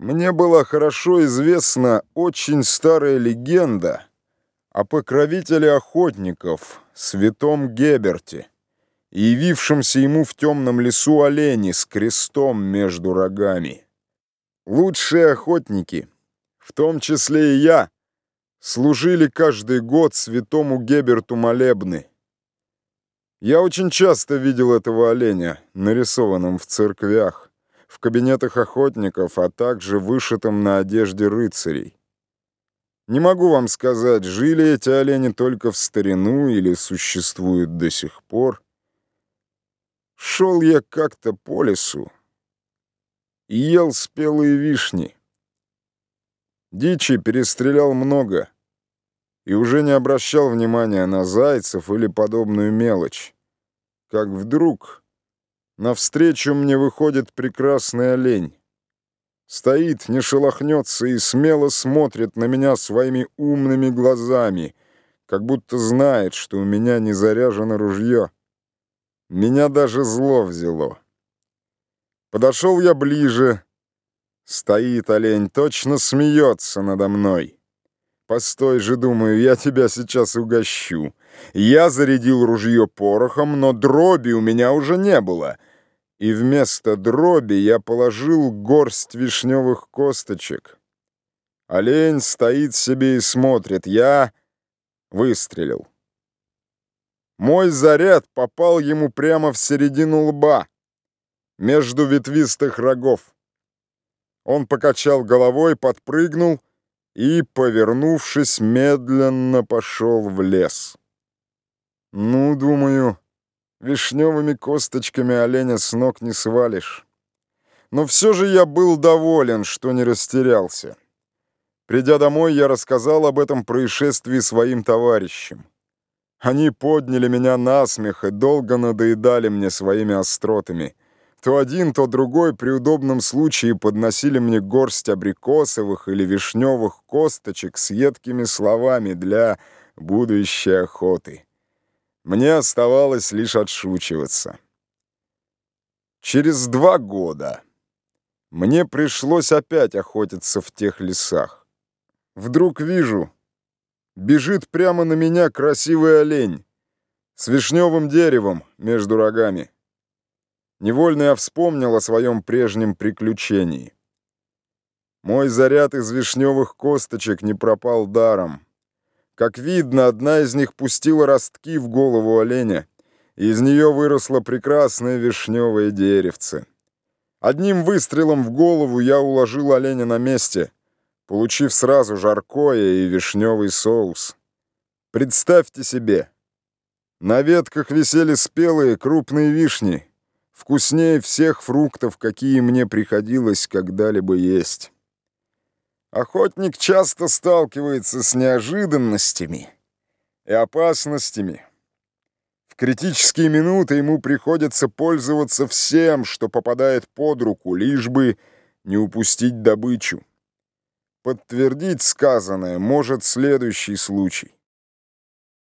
Мне была хорошо известна очень старая легенда о покровителе охотников, святом Геберте, явившемся ему в темном лесу олени с крестом между рогами. Лучшие охотники, в том числе и я, служили каждый год святому Геберту молебны. Я очень часто видел этого оленя, нарисованным в церквях в кабинетах охотников, а также вышитом на одежде рыцарей. Не могу вам сказать, жили эти олени только в старину или существуют до сих пор. Шел я как-то по лесу и ел спелые вишни. Дичи перестрелял много и уже не обращал внимания на зайцев или подобную мелочь, как вдруг Навстречу мне выходит прекрасный олень. Стоит, не шелохнется и смело смотрит на меня своими умными глазами, как будто знает, что у меня не заряжено ружье. Меня даже зло взяло. Подошел я ближе. Стоит олень, точно смеется надо мной. Постой же, думаю, я тебя сейчас угощу. Я зарядил ружье порохом, но дроби у меня уже не было — и вместо дроби я положил горсть вишневых косточек. Олень стоит себе и смотрит. Я выстрелил. Мой заряд попал ему прямо в середину лба, между ветвистых рогов. Он покачал головой, подпрыгнул и, повернувшись, медленно пошел в лес. Ну, думаю... Вишневыми косточками оленя с ног не свалишь. Но все же я был доволен, что не растерялся. Придя домой, я рассказал об этом происшествии своим товарищам. Они подняли меня на смех и долго надоедали мне своими остротами. То один, то другой при удобном случае подносили мне горсть абрикосовых или вишневых косточек с едкими словами для будущей охоты. Мне оставалось лишь отшучиваться. Через два года мне пришлось опять охотиться в тех лесах. Вдруг вижу, бежит прямо на меня красивый олень с вишневым деревом между рогами. Невольно я вспомнил о своем прежнем приключении. Мой заряд из вишневых косточек не пропал даром. Как видно, одна из них пустила ростки в голову оленя, и из нее выросло прекрасное вишневое деревце. Одним выстрелом в голову я уложил оленя на месте, получив сразу жаркое и вишневый соус. Представьте себе, на ветках висели спелые крупные вишни, вкуснее всех фруктов, какие мне приходилось когда-либо есть. Охотник часто сталкивается с неожиданностями и опасностями. В критические минуты ему приходится пользоваться всем, что попадает под руку, лишь бы не упустить добычу. Подтвердить сказанное может следующий случай.